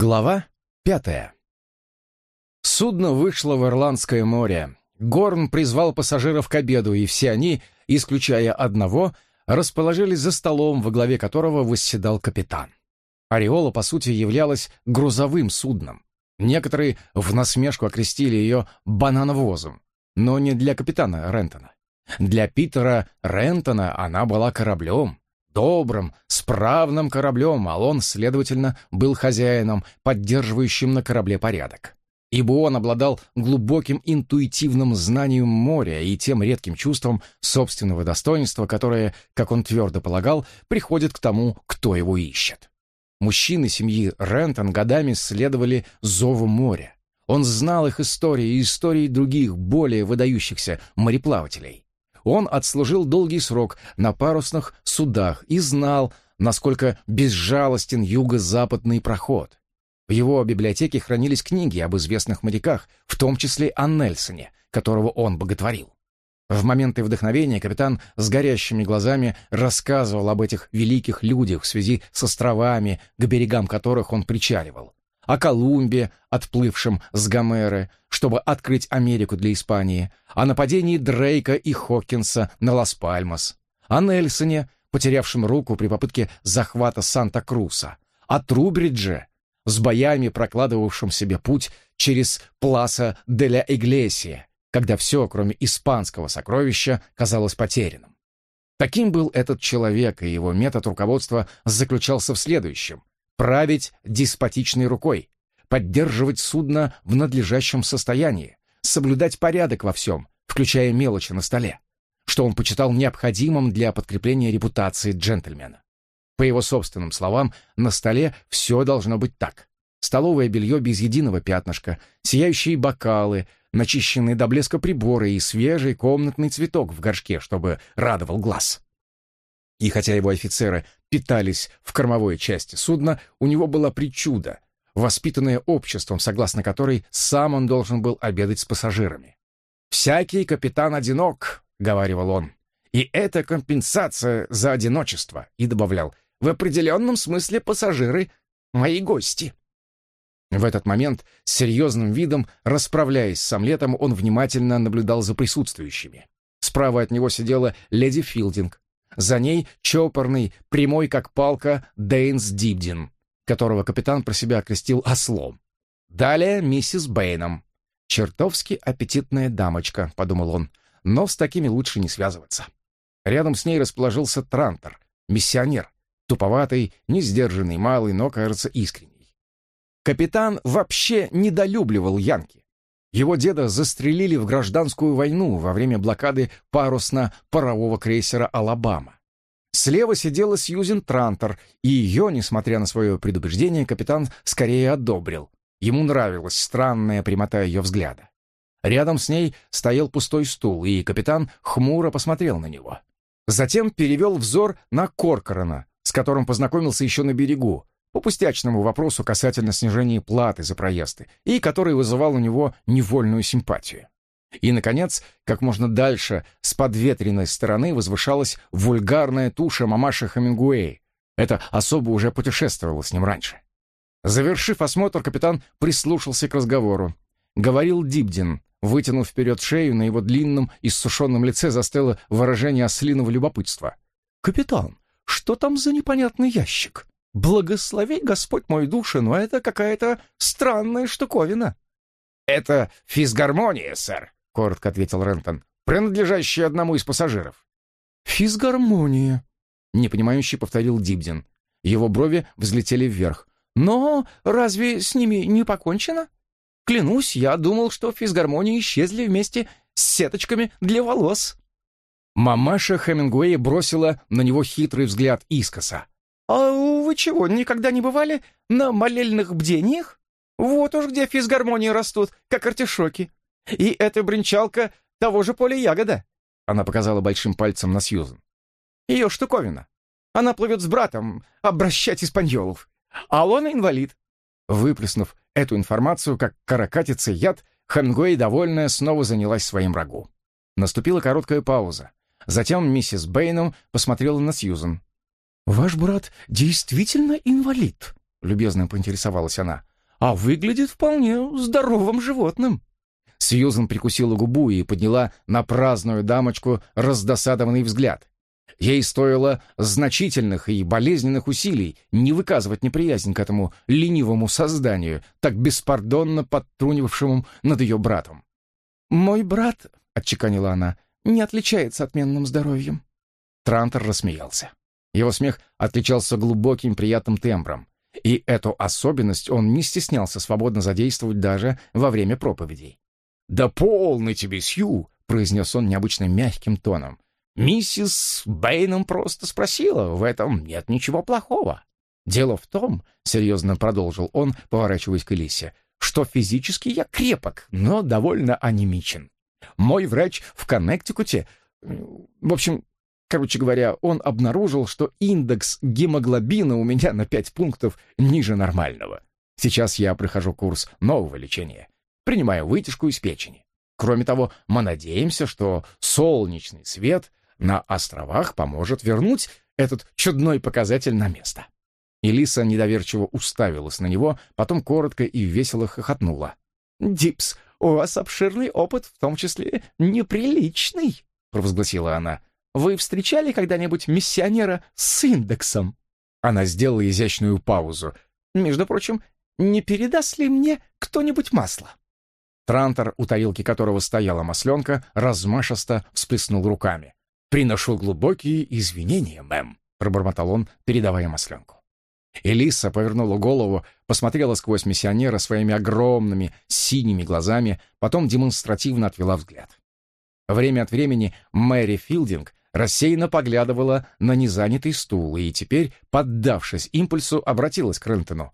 Глава пятая. Судно вышло в Ирландское море. Горн призвал пассажиров к обеду, и все они, исключая одного, расположились за столом, во главе которого восседал капитан. Ореола, по сути, являлась грузовым судном. Некоторые в насмешку окрестили ее банановозом, но не для капитана Рентона. Для Питера Рентона она была кораблем, добрым, справным кораблем, а он, следовательно, был хозяином, поддерживающим на корабле порядок. Ибо он обладал глубоким интуитивным знанием моря и тем редким чувством собственного достоинства, которое, как он твердо полагал, приходит к тому, кто его ищет. Мужчины семьи Рентон годами следовали зову моря. Он знал их истории и истории других, более выдающихся мореплавателей. Он отслужил долгий срок на парусных судах и знал, насколько безжалостен юго-западный проход. В его библиотеке хранились книги об известных моряках, в том числе о Нельсоне, которого он боготворил. В моменты вдохновения капитан с горящими глазами рассказывал об этих великих людях в связи с островами, к берегам которых он причаливал о Колумбе, отплывшем с Гомеры, чтобы открыть Америку для Испании, о нападении Дрейка и Хокинса на Лас-Пальмас, о Нельсоне, потерявшем руку при попытке захвата Санта-Круса, о Трубридже, с боями прокладывавшим себе путь через Пласа де ля Иглесия, когда все, кроме испанского сокровища, казалось потерянным. Таким был этот человек, и его метод руководства заключался в следующем править деспотичной рукой, поддерживать судно в надлежащем состоянии, соблюдать порядок во всем, включая мелочи на столе, что он почитал необходимым для подкрепления репутации джентльмена. По его собственным словам, на столе все должно быть так. Столовое белье без единого пятнышка, сияющие бокалы, начищенные до блеска приборы и свежий комнатный цветок в горшке, чтобы радовал глаз. И хотя его офицеры питались в кормовой части судна, у него была причуда, воспитанная обществом, согласно которой сам он должен был обедать с пассажирами. «Всякий капитан одинок», — говаривал он, — «и это компенсация за одиночество», — и добавлял, «в определенном смысле пассажиры — мои гости». В этот момент, с серьезным видом, расправляясь с омлетом, он внимательно наблюдал за присутствующими. Справа от него сидела леди Филдинг, за ней чопорный, прямой как палка Дейнс Дибдин, которого капитан про себя окрестил ослом. Далее миссис Бэйном. «Чертовски аппетитная дамочка», — подумал он, — «но с такими лучше не связываться». Рядом с ней расположился Трантор, миссионер, туповатый, несдержанный, малый, но, кажется, искренний. Капитан вообще недолюбливал Янки. Его деда застрелили в гражданскую войну во время блокады парусно-парового крейсера «Алабама». Слева сидела Сьюзен Трантор, и ее, несмотря на свое предубеждение, капитан скорее одобрил. Ему нравилась странная прямота ее взгляда. Рядом с ней стоял пустой стул, и капитан хмуро посмотрел на него. Затем перевел взор на Коркорона, с которым познакомился еще на берегу, по пустячному вопросу касательно снижения платы за проезды, и который вызывал у него невольную симпатию. И, наконец, как можно дальше, с подветренной стороны возвышалась вульгарная туша мамаши Хемингуэй. Это особо уже путешествовало с ним раньше. Завершив осмотр, капитан прислушался к разговору. Говорил Дибдин, вытянув вперед шею, на его длинном и иссушенном лице застыло выражение ослиного любопытства. «Капитан, что там за непонятный ящик?» Благослови Господь мой душу, но это какая-то странная штуковина. Это физгармония, сэр, коротко ответил Рентон, принадлежащая одному из пассажиров. Физгармония, непонимающе повторил Дибдин. Его брови взлетели вверх. Но разве с ними не покончено? Клянусь, я думал, что физгармонии исчезли вместе с сеточками для волос. Мамаша Хемингуэя бросила на него хитрый взгляд искоса. «А вы чего, никогда не бывали на молельных бдениях? Вот уж где физгармонии растут, как артишоки. И эта бренчалка того же поля ягода». Она показала большим пальцем на Сьюзен. «Ее штуковина. Она плывет с братом обращать испаньолов. А он инвалид». Выплеснув эту информацию, как каракатица яд, Хемгуэй, довольная, снова занялась своим рагу. Наступила короткая пауза. Затем миссис Бэйном посмотрела на Сьюзен. «Ваш брат действительно инвалид?» — любезно поинтересовалась она. а выглядит вполне здоровым животным». Сьюзен прикусила губу и подняла на праздную дамочку раздосадованный взгляд. Ей стоило значительных и болезненных усилий не выказывать неприязнь к этому ленивому созданию, так беспардонно подтрунивавшему над ее братом. «Мой брат», — отчеканила она, — «не отличается отменным здоровьем». Трантор рассмеялся. Его смех отличался глубоким приятным тембром, и эту особенность он не стеснялся свободно задействовать даже во время проповедей. «Да полный тебе, Сью!» — произнес он необычно мягким тоном. «Миссис Бэйном просто спросила, в этом нет ничего плохого. Дело в том, — серьезно продолжил он, поворачиваясь к Элисе, — что физически я крепок, но довольно анемичен. Мой врач в Коннектикуте... В общем, короче говоря, он обнаружил, что индекс гемоглобина у меня на пять пунктов ниже нормального. Сейчас я прохожу курс нового лечения принимая вытяжку из печени. Кроме того, мы надеемся, что солнечный свет на островах поможет вернуть этот чудной показатель на место. Элиса недоверчиво уставилась на него, потом коротко и весело хохотнула. «Дипс, у вас обширный опыт, в том числе неприличный», — провозгласила она. «Вы встречали когда-нибудь миссионера с индексом?» Она сделала изящную паузу. «Между прочим, не передаст ли мне кто-нибудь масло?» Трантор, у тарелки которого стояла масленка, размашисто всплеснул руками. «Приношу глубокие извинения, мэм», — пробормотал он, передавая масленку. Элиса повернула голову, посмотрела сквозь миссионера своими огромными синими глазами, потом демонстративно отвела взгляд. Время от времени Мэри Филдинг рассеянно поглядывала на незанятый стул и теперь, поддавшись импульсу, обратилась к Рентону.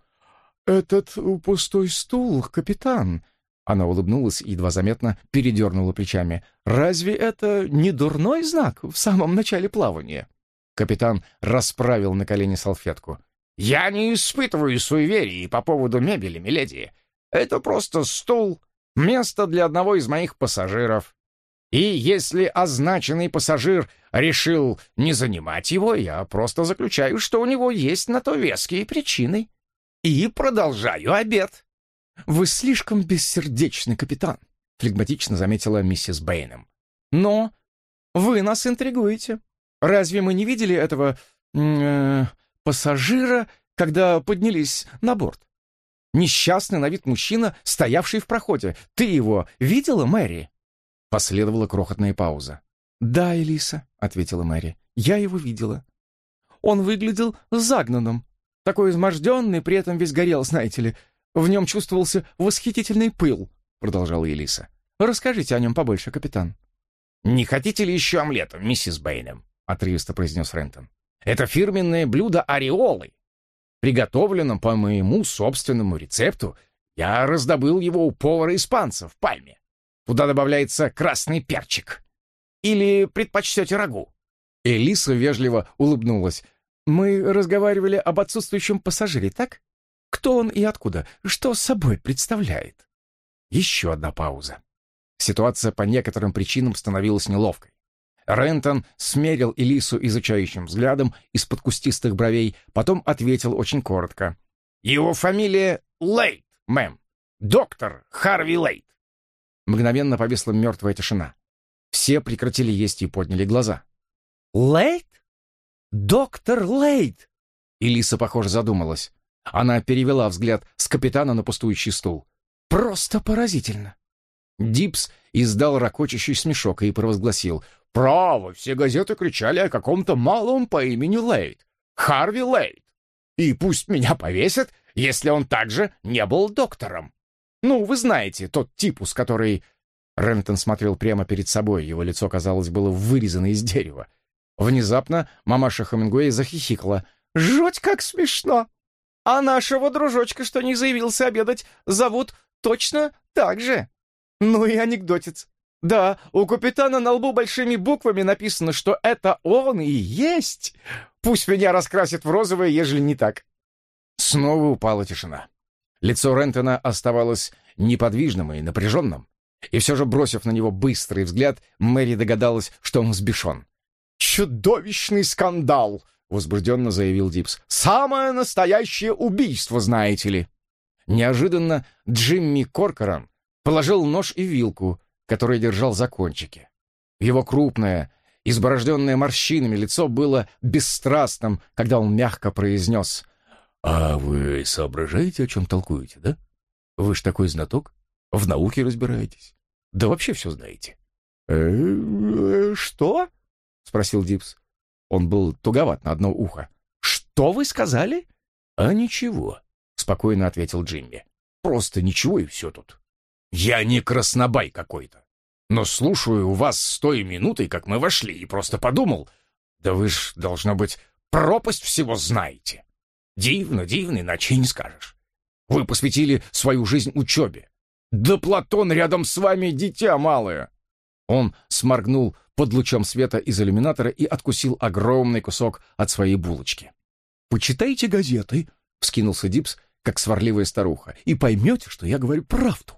«Этот пустой стул, капитан, она улыбнулась и едва заметно передернула плечами. «Разве это не дурной знак в самом начале плавания?» Капитан расправил на колени салфетку. «Я не испытываю суеверий по поводу мебели, миледи. Это просто стул, место для одного из моих пассажиров. И если означенный пассажир решил не занимать его, я просто заключаю, что у него есть на то веские причины. И продолжаю обед». «Вы слишком бессердечный, капитан», — флегматично заметила миссис Бэйном. «Но вы нас интригуете. Разве мы не видели этого э, пассажира, когда поднялись на борт? Несчастный на вид мужчина, стоявший в проходе. Ты его видела, Мэри?» Последовала крохотная пауза. «Да, Элиса», — ответила Мэри, — «я его видела. Он выглядел загнанным, такой изможденный, при этом весь горел, знаете ли. В нем чувствовался восхитительный пыл, продолжала Элиса. Расскажите о нем побольше, капитан. Не хотите ли еще омлета, миссис Бэйнем? отрывисто произнес Рентон. Это фирменное блюдо ореолы. Приготовлено по моему собственному рецепту. Я раздобыл его у повара-испанца в Пальме. Туда добавляется красный перчик. Или предпочтете рагу?» Элиса вежливо улыбнулась. «Мы разговаривали об отсутствующем пассажире, так?» Кто он и откуда? Что собой представляет? Еще одна пауза. Ситуация по некоторым причинам становилась неловкой. Рентон смерил Элису изучающим взглядом из-под кустистых бровей, потом ответил очень коротко. «Его фамилия Лейт, мэм. Доктор Харви Лейт». Мгновенно повисла мертвая тишина. Все прекратили есть и подняли глаза. «Лейт? Доктор Лейт!» Элиса, похоже, задумалась. Она перевела взгляд с капитана на пустующий стул. «Просто поразительно!» Дибс издал рокочущий смешок и провозгласил. «Право, все газеты кричали о каком-то малом по имени Лейт. Харви Лейт. И пусть меня повесят, если он также не был доктором. Ну, вы знаете, тот типус, который...» Рентон смотрел прямо перед собой, его лицо, казалось, было вырезано из дерева. Внезапно мамаша Хемингуэй захихикала. «Жуть, как смешно! А нашего дружочка, что не заявился обедать, зовут точно так же. Ну и анекдотец. Да, у капитана на лбу большими буквами написано, что это он и есть. Пусть меня раскрасят в розовое, ежели не так. Снова упала тишина. Лицо Рентона оставалось неподвижным и напряженным. И все же, бросив на него быстрый взгляд, Мэри догадалась, что он взбешен. «Чудовищный скандал!» — возбужденно заявил Дипс. «Самое настоящее убийство, знаете ли!» Неожиданно Джимми Коркоран положил нож и вилку, который держал за кончики. Его крупное, изборожденное морщинами лицо было бесстрастным, когда он мягко произнес «А вы соображаете, о чем толкуете, да? Вы ж такой знаток, в науке разбираетесь, да вообще все знаете». «Э, «Что?» — спросил Дипс. Он был туговат на одно ухо. «Что вы сказали?» «А ничего», — спокойно ответил Джимми. «Просто ничего и все тут. Я не краснобай какой-то. Но слушаю у вас с той минутой, как мы вошли, и просто подумал, да вы ж, должно быть, пропасть всего знаете. Дивно, дивно, иначе не скажешь. Вы посвятили свою жизнь учебе. Да Платон рядом с вами дитя малое. Он сморгнул под лучом света из иллюминатора и откусил огромный кусок от своей булочки. «Почитайте газеты», — вскинулся Дипс, как сварливая старуха, «и поймете, что я говорю правду».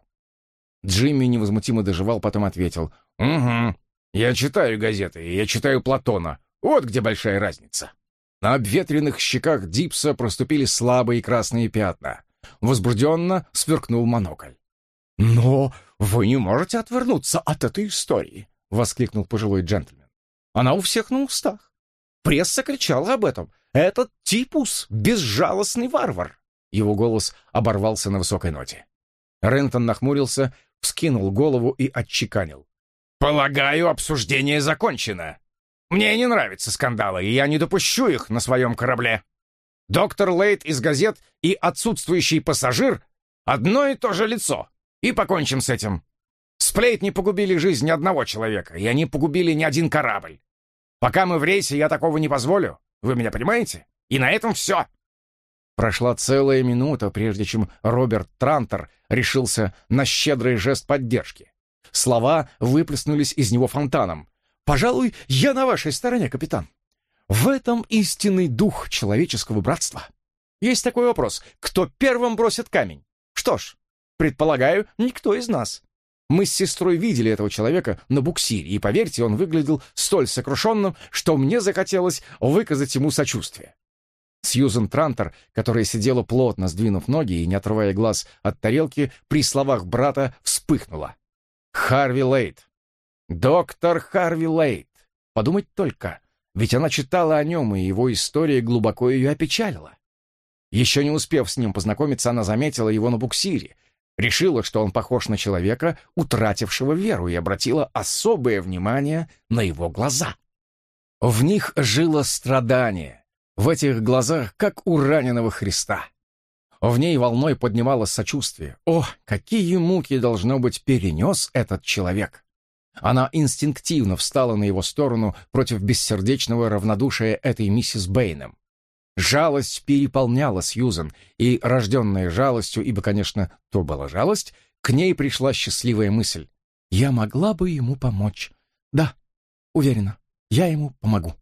Джимми невозмутимо доживал, потом ответил. «Угу, я читаю газеты, я читаю Платона. Вот где большая разница». На обветренных щеках Дипса проступили слабые красные пятна. Возбужденно сверкнул монокль. «Но вы не можете отвернуться от этой истории», — воскликнул пожилой джентльмен. «Она у всех на устах. Пресса кричала об этом. Этот типус — безжалостный варвар». Его голос оборвался на высокой ноте. Рентон нахмурился вскинул голову и отчеканил. «Полагаю, обсуждение закончено. Мне не нравятся скандалы, и я не допущу их на своем корабле. Доктор Лейт из газет и отсутствующий пассажир — одно и то же лицо. И покончим с этим. Сплетни погубили жизнь ни одного человека, и они погубили ни один корабль. Пока мы в рейсе, я такого не позволю. Вы меня понимаете? И на этом все. Прошла целая минута, прежде чем Роберт Трантер решился на щедрый жест поддержки. Слова выплеснулись из него фонтаном. «Пожалуй, я на вашей стороне, капитан. В этом истинный дух человеческого братства. Есть такой вопрос. Кто первым бросит камень? Что ж, предполагаю, никто из нас. Мы с сестрой видели этого человека на буксире, и, поверьте, он выглядел столь сокрушенным, что мне захотелось выказать ему сочувствие. Сьюзен Трантер, которая сидела плотно, сдвинув ноги и не отрывая глаз от тарелки, при словах брата вспыхнула. Харви Лейт. Доктор Харви Лейт. Подумать только, ведь она читала о нем, и его история глубоко ее опечалила. Еще не успев с ним познакомиться, она заметила его на буксире, решила, что он похож на человека, утратившего веру, и обратила особое внимание на его глаза. В них жило страдание, в этих глазах, как у раненого Христа. В ней волной поднималось сочувствие. О, какие муки, должно быть, перенес этот человек! Она инстинктивно встала на его сторону против бессердечного равнодушия этой миссис Бэйном. Жалость переполняла Сьюзен, и, рожденная жалостью, ибо, конечно, то была жалость, к ней пришла счастливая мысль. «Я могла бы ему помочь. Да, уверена, я ему помогу».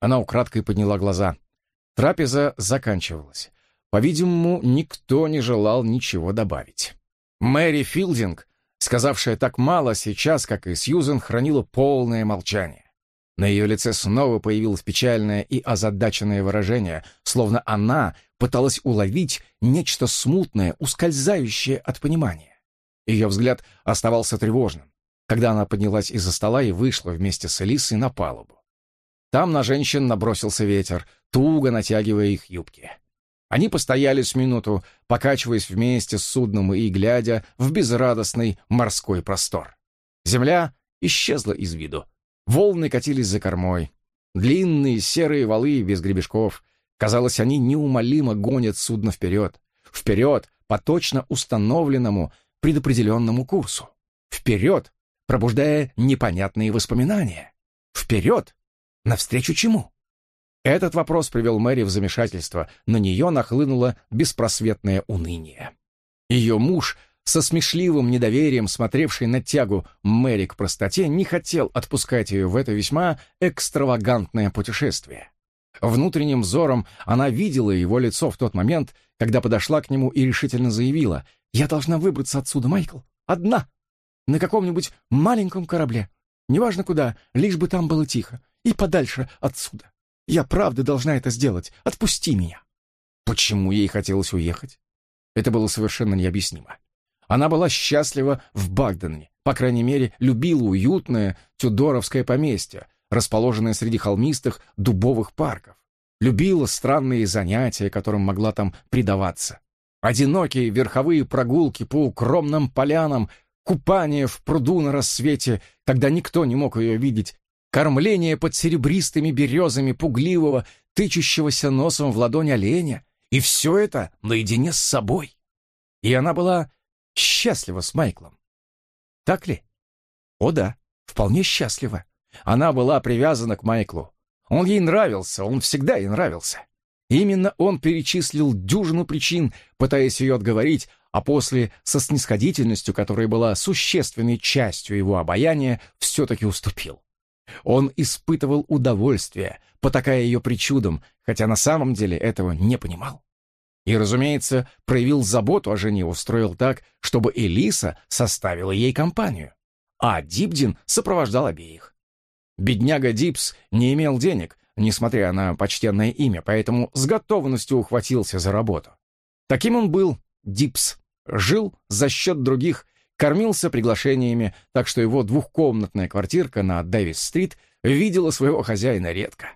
Она украдкой подняла глаза. Трапеза заканчивалась. По-видимому, никто не желал ничего добавить. Мэри Филдинг, сказавшая так мало сейчас, как и Сьюзен, хранила полное молчание. На ее лице снова появилось печальное и озадаченное выражение, словно она пыталась уловить нечто смутное, ускользающее от понимания. Ее взгляд оставался тревожным, когда она поднялась из-за стола и вышла вместе с Элисой на палубу. Там на женщин набросился ветер, туго натягивая их юбки. Они постояли с минуту, покачиваясь вместе с судном и глядя в безрадостный морской простор. Земля исчезла из виду. Волны катились за кормой. Длинные серые валы без гребешков. Казалось, они неумолимо гонят судно вперед. Вперед по точно установленному, предопределенному курсу. Вперед, пробуждая непонятные воспоминания. Вперед, Навстречу чему? Этот вопрос привел Мэри в замешательство, на нее нахлынуло беспросветное уныние. Ее муж, со смешливым недоверием смотревший на тягу Мэри к простоте, не хотел отпускать ее в это весьма экстравагантное путешествие. Внутренним взором она видела его лицо в тот момент, когда подошла к нему и решительно заявила «Я должна выбраться отсюда, Майкл, одна, на каком-нибудь маленьком корабле, неважно куда, лишь бы там было тихо и подальше отсюда. Я правда должна это сделать. Отпусти меня. Почему ей хотелось уехать? Это было совершенно необъяснимо. Она была счастлива в Багдене, по крайней мере, любила уютное тюдоровское поместье, расположенное среди холмистых дубовых парков. Любила странные занятия, которым могла там предаваться. Одинокие верховые прогулки по укромным полянам, купание в пруду на рассвете, когда никто не мог ее видеть, кормление под серебристыми березами пугливого, тычущегося носом в ладонь оленя, и все это наедине с собой. И она была счастлива с Майклом. Так ли? О да, вполне счастлива. Она была привязана к Майклу. Он ей нравился, он всегда ей нравился. Именно он перечислил дюжину причин, пытаясь ее отговорить, а после со снисходительностью, которая была существенной частью его обаяния, все-таки уступил. Он испытывал удовольствие, потакая ее причудам, хотя на самом деле этого не понимал. И, разумеется, проявил заботу о жене, устроил так, чтобы Элиса составила ей компанию, а Дибдин сопровождал обеих. Бедняга Дибс не имел денег, несмотря на почтенное имя, поэтому с готовностью ухватился за работу. Таким он был Дибс, жил за счет других, кормился приглашениями, так что его двухкомнатная квартирка на Дэвис-стрит видела своего хозяина редко.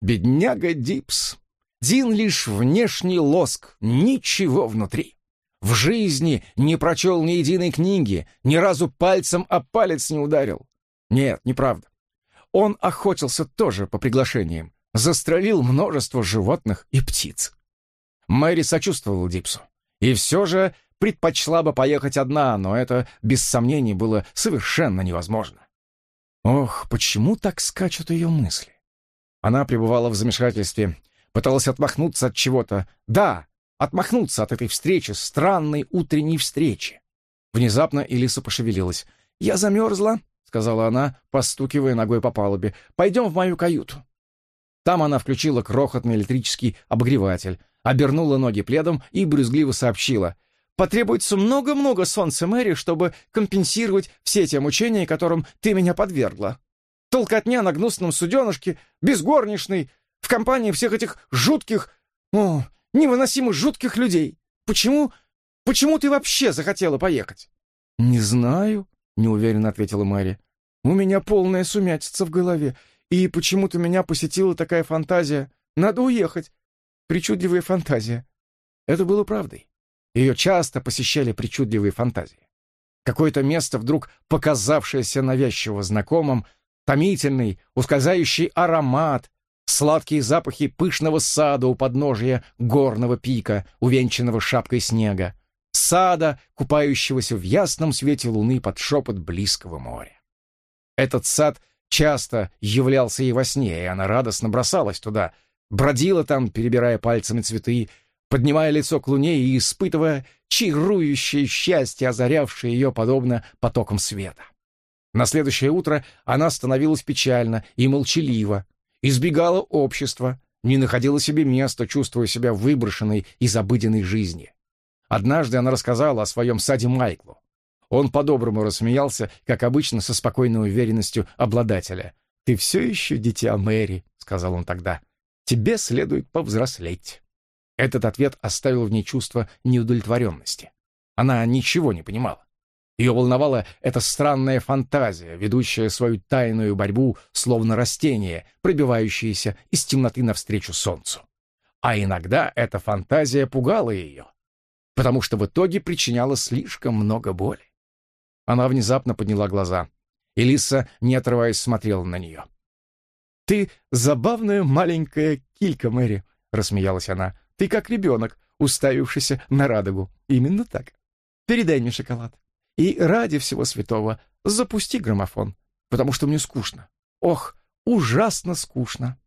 Бедняга Дипс. Дин лишь внешний лоск, ничего внутри. В жизни не прочел ни единой книги, ни разу пальцем о палец не ударил. Нет, неправда. Он охотился тоже по приглашениям, застрелил множество животных и птиц. Мэри сочувствовала Дипсу. И все же предпочла бы поехать одна, но это, без сомнений, было совершенно невозможно. Ох, почему так скачут ее мысли? Она пребывала в замешательстве, пыталась отмахнуться от чего-то. Да, отмахнуться от этой встречи, странной утренней встречи. Внезапно Элиса пошевелилась. «Я замерзла», — сказала она, постукивая ногой по палубе. «Пойдем в мою каюту». Там она включила крохотный электрический обогреватель, обернула ноги пледом и брюзгливо сообщила. «Потребуется много-много солнца, Мэри, чтобы компенсировать все те мучения, которым ты меня подвергла. Толкотня на гнусном суденышке, без горничной, в компании всех этих жутких, о, невыносимо жутких людей. Почему, почему ты вообще захотела поехать?» «Не знаю», — неуверенно ответила Мэри. «У меня полная сумятица в голове, и почему-то меня посетила такая фантазия. Надо уехать. Причудливая фантазия». Это было правдой. Ее часто посещали причудливые фантазии. Какое-то место, вдруг показавшееся навязчиво знакомым, томительный, ускользающий аромат, сладкие запахи пышного сада у подножия горного пика, увенчанного шапкой снега, сада, купающегося в ясном свете луны под шепот близкого моря. Этот сад часто являлся ей во сне, и она радостно бросалась туда, бродила там, перебирая пальцами цветы, поднимая лицо к луне и испытывая чарующее счастье, озарявшее ее подобно потокам света. На следующее утро она становилась печальна и молчалива, избегала общества, не находила себе места, чувствуя себя выброшенной из обыденной жизни. Однажды она рассказала о своем саде Майклу. Он по-доброму рассмеялся, как обычно, со спокойной уверенностью обладателя. «Ты все еще дитя Мэри», — сказал он тогда. «Тебе следует повзрослеть». Этот ответ оставил в ней чувство неудовлетворенности. Она ничего не понимала. Ее волновала эта странная фантазия, ведущая свою тайную борьбу, словно растение, пробивающееся из темноты навстречу солнцу. А иногда эта фантазия пугала ее, потому что в итоге причиняла слишком много боли. Она внезапно подняла глаза. Элиса, не отрываясь, смотрела на нее. «Ты забавная маленькая килька, Мэри», — рассмеялась она. «Ты как ребенок, уставившийся на радугу. Именно так. Передай мне шоколад». И ради всего святого запусти граммофон, потому что мне скучно. Ох, ужасно скучно.